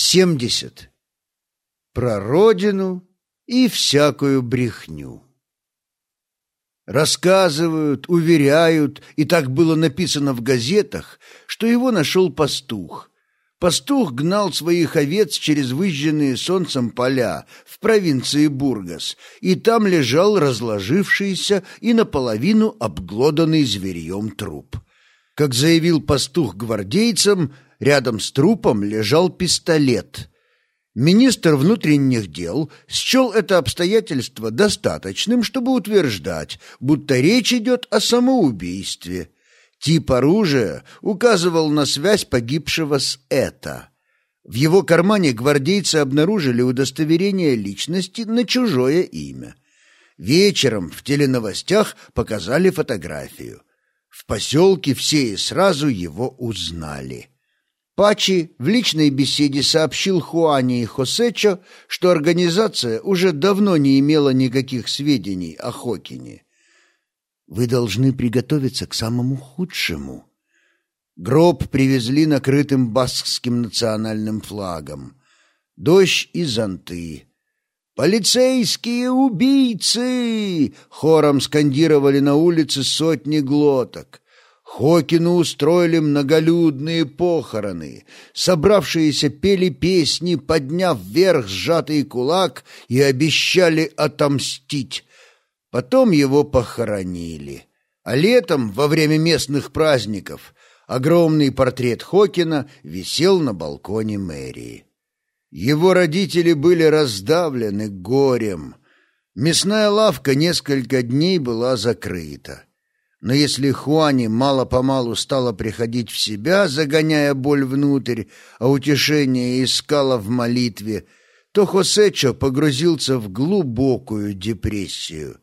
70. Про родину и всякую брехню. Рассказывают, уверяют, и так было написано в газетах, что его нашел пастух. Пастух гнал своих овец через выжженные солнцем поля в провинции Бургас, и там лежал разложившийся и наполовину обглоданный зверьем труп. Как заявил пастух гвардейцам, рядом с трупом лежал пистолет. Министр внутренних дел счел это обстоятельство достаточным, чтобы утверждать, будто речь идет о самоубийстве. Тип оружия указывал на связь погибшего с это. В его кармане гвардейцы обнаружили удостоверение личности на чужое имя. Вечером в теленовостях показали фотографию. В поселке все и сразу его узнали. Пачи в личной беседе сообщил Хуане и Хосечо, что организация уже давно не имела никаких сведений о Хокине. «Вы должны приготовиться к самому худшему». Гроб привезли накрытым баскским национальным флагом. Дождь и зонты. «Полицейские убийцы!» — хором скандировали на улице сотни глоток. Хокину устроили многолюдные похороны. Собравшиеся пели песни, подняв вверх сжатый кулак и обещали отомстить. Потом его похоронили. А летом, во время местных праздников, огромный портрет Хокина висел на балконе мэрии. Его родители были раздавлены горем. Мясная лавка несколько дней была закрыта. Но если Хуани мало-помалу стала приходить в себя, загоняя боль внутрь, а утешение искала в молитве, то Хосечо погрузился в глубокую депрессию.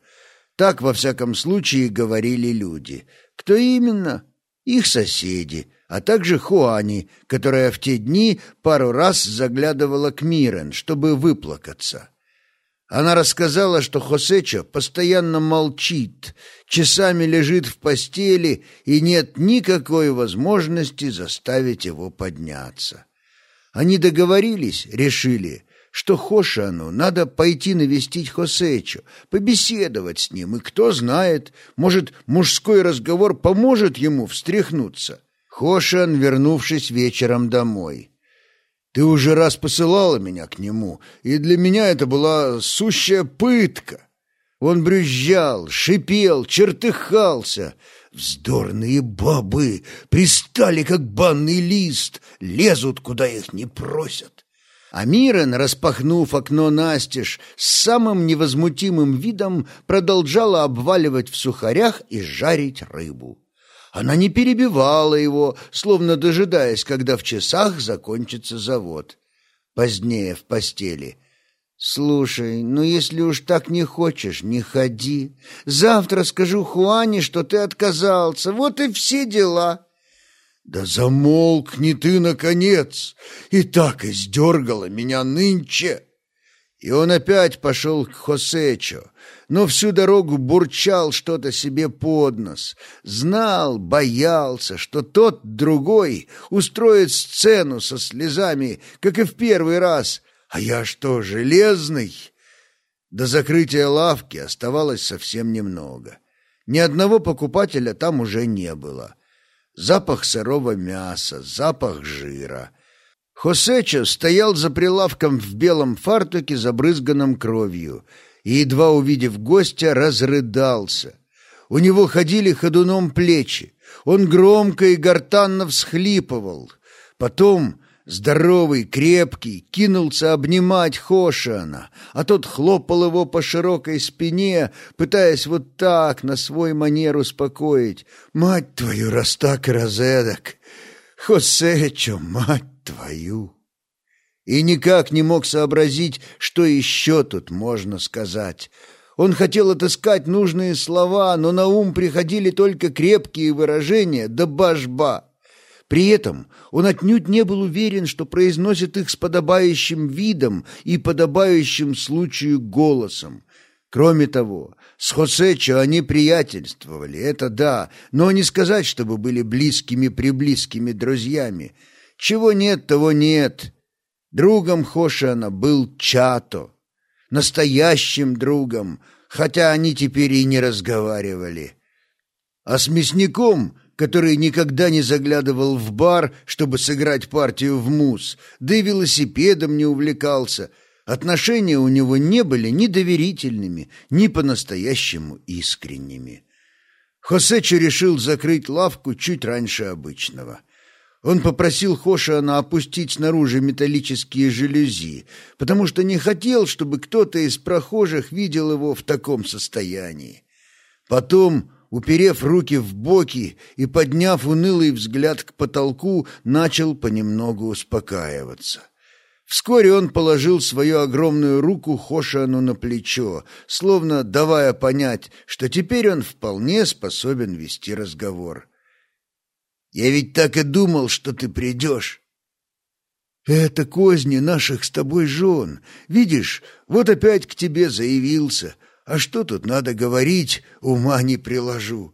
Так, во всяком случае, говорили люди. Кто именно? Их соседи а также Хуани, которая в те дни пару раз заглядывала к Мирен, чтобы выплакаться. Она рассказала, что Хосечо постоянно молчит, часами лежит в постели и нет никакой возможности заставить его подняться. Они договорились, решили, что Хошану надо пойти навестить Хосечо, побеседовать с ним, и кто знает, может, мужской разговор поможет ему встряхнуться. Хошан, вернувшись вечером домой. «Ты уже раз посылала меня к нему, и для меня это была сущая пытка». Он брюзжал, шипел, чертыхался. Вздорные бабы пристали, как банный лист, лезут, куда их не просят. А Мирен, распахнув окно настежь, с самым невозмутимым видом продолжала обваливать в сухарях и жарить рыбу. Она не перебивала его, словно дожидаясь, когда в часах закончится завод. Позднее в постели. «Слушай, ну если уж так не хочешь, не ходи. Завтра скажу Хуане, что ты отказался. Вот и все дела». «Да замолкни ты, наконец! И так издергала меня нынче!» И он опять пошел к Хосечо, но всю дорогу бурчал что-то себе под нос. Знал, боялся, что тот другой устроит сцену со слезами, как и в первый раз. А я что, железный? До закрытия лавки оставалось совсем немного. Ни одного покупателя там уже не было. Запах сырого мяса, запах жира. Хосечо стоял за прилавком в белом фартуке, забрызганном кровью, и, едва увидев гостя, разрыдался. У него ходили ходуном плечи. Он громко и гортанно всхлипывал. Потом, здоровый, крепкий, кинулся обнимать Хошиана, а тот хлопал его по широкой спине, пытаясь вот так на свой манер успокоить. «Мать твою, раз так и разэдак! Хосечо, мать твою!» И никак не мог сообразить, что еще тут можно сказать. Он хотел отыскать нужные слова, но на ум приходили только крепкие выражения да башба. При этом он отнюдь не был уверен, что произносит их с подобающим видом и подобающим случаю голосом. Кроме того, с Хосечо они приятельствовали, это да, но не сказать, чтобы были близкими-приблизкими друзьями. Чего нет, того нет, Другом Хошиана был Чато, настоящим другом, хотя они теперь и не разговаривали. А с мясником, который никогда не заглядывал в бар, чтобы сыграть партию в мус, да и велосипедом не увлекался, отношения у него не были ни доверительными, ни по-настоящему искренними. Хосечо решил закрыть лавку чуть раньше обычного. Он попросил Хошиана опустить снаружи металлические жалюзи, потому что не хотел, чтобы кто-то из прохожих видел его в таком состоянии. Потом, уперев руки в боки и подняв унылый взгляд к потолку, начал понемногу успокаиваться. Вскоре он положил свою огромную руку Хошиану на плечо, словно давая понять, что теперь он вполне способен вести разговор. Я ведь так и думал, что ты придешь. Это козни наших с тобой жен. Видишь, вот опять к тебе заявился. А что тут надо говорить, ума не приложу.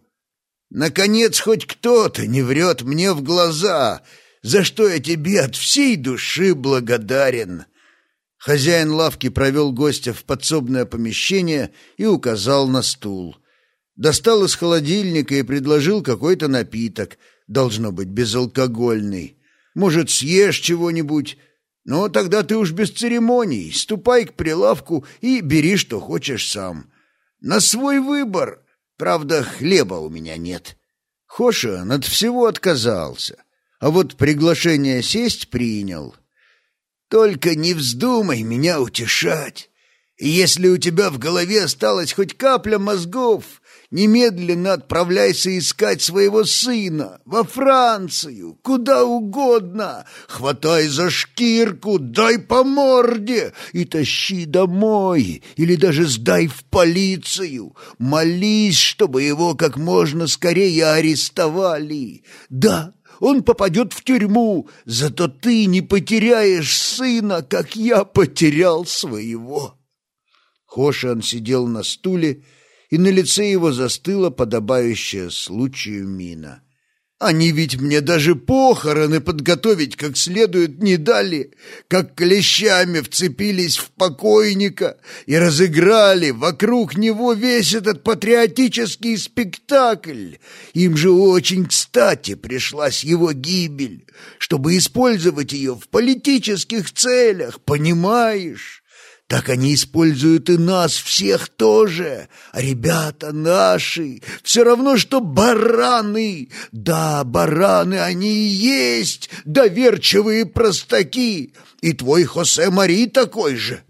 Наконец, хоть кто-то не врет мне в глаза, за что я тебе от всей души благодарен». Хозяин лавки провел гостя в подсобное помещение и указал на стул. Достал из холодильника и предложил какой-то напиток, должно быть безалкогольный. Может, съешь чего-нибудь? Но тогда ты уж без церемоний. Ступай к прилавку и бери, что хочешь сам. На свой выбор. Правда, хлеба у меня нет. Хоша от всего отказался, а вот приглашение сесть принял. Только не вздумай меня утешать. Если у тебя в голове осталась хоть капля мозгов, Немедленно отправляйся искать своего сына во Францию, куда угодно. Хватай за шкирку, дай по морде и тащи домой, или даже сдай в полицию. Молись, чтобы его как можно скорее арестовали. Да, он попадет в тюрьму, зато ты не потеряешь сына, как я потерял своего». Хошан сидел на стуле и на лице его застыла подобающая случаю мина. Они ведь мне даже похороны подготовить как следует не дали, как клещами вцепились в покойника и разыграли вокруг него весь этот патриотический спектакль. Им же очень кстати пришлась его гибель, чтобы использовать ее в политических целях, понимаешь? Так они используют и нас всех тоже. А ребята наши все равно, что бараны. Да, бараны они и есть, доверчивые простаки. И твой Хосе Мари такой же.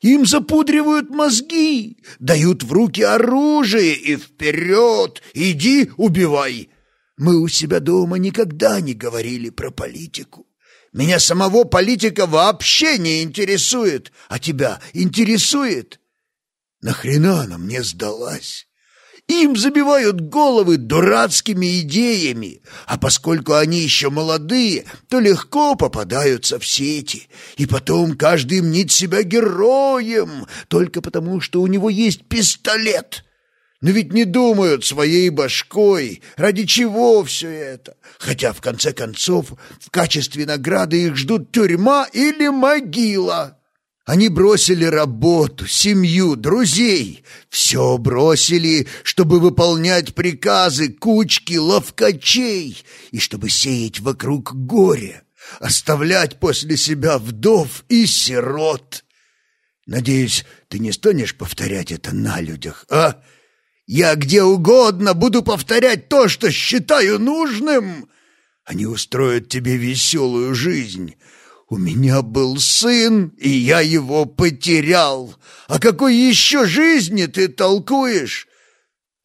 Им запудривают мозги, дают в руки оружие и вперед, иди убивай. Мы у себя дома никогда не говорили про политику. Меня самого политика вообще не интересует, а тебя интересует? Нахрена она мне сдалась? Им забивают головы дурацкими идеями, а поскольку они еще молодые, то легко попадаются в сети, и потом каждый мнит себя героем только потому, что у него есть пистолет. Но ведь не думают своей башкой, ради чего все это. Хотя, в конце концов, в качестве награды их ждут тюрьма или могила. Они бросили работу, семью, друзей. Все бросили, чтобы выполнять приказы кучки ловкачей и чтобы сеять вокруг горе, оставлять после себя вдов и сирот. Надеюсь, ты не станешь повторять это на людях, а?» Я где угодно буду повторять то, что считаю нужным. Они устроят тебе веселую жизнь. У меня был сын, и я его потерял. О какой еще жизни ты толкуешь?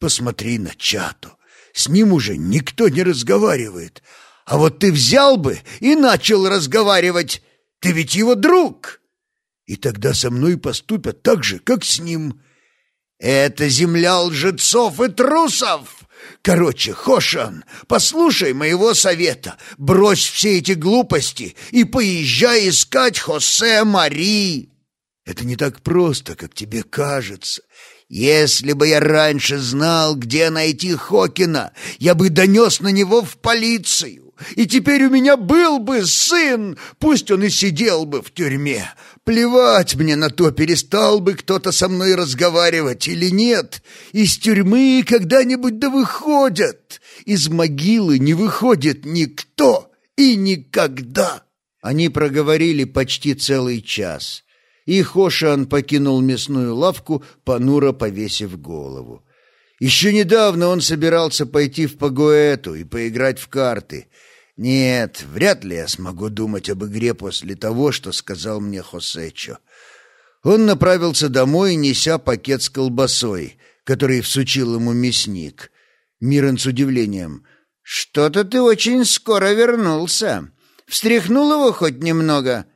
Посмотри на Чату. С ним уже никто не разговаривает. А вот ты взял бы и начал разговаривать. Ты ведь его друг. И тогда со мной поступят так же, как с ним. Это земля лжецов и трусов. Короче, Хошан, послушай моего совета. Брось все эти глупости и поезжай искать Хосе Мари. Это не так просто, как тебе кажется. Если бы я раньше знал, где найти Хокина, я бы донес на него в полицию. И теперь у меня был бы сын, пусть он и сидел бы в тюрьме. Плевать мне на то, перестал бы кто-то со мной разговаривать или нет. Из тюрьмы когда-нибудь да выходят, из могилы не выходит никто и никогда». Они проговорили почти целый час, и Хошан покинул мясную лавку, понуро повесив голову. Еще недавно он собирался пойти в Пагуэту и поиграть в карты. Нет, вряд ли я смогу думать об игре после того, что сказал мне Хосечо. Он направился домой, неся пакет с колбасой, который всучил ему мясник. Мирон с удивлением. «Что-то ты очень скоро вернулся. Встряхнул его хоть немного?»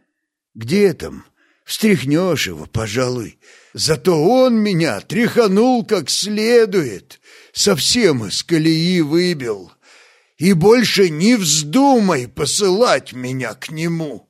«Где там? Встряхнешь его, пожалуй. Зато он меня тряханул как следует, совсем из колеи выбил. И больше не вздумай посылать меня к нему».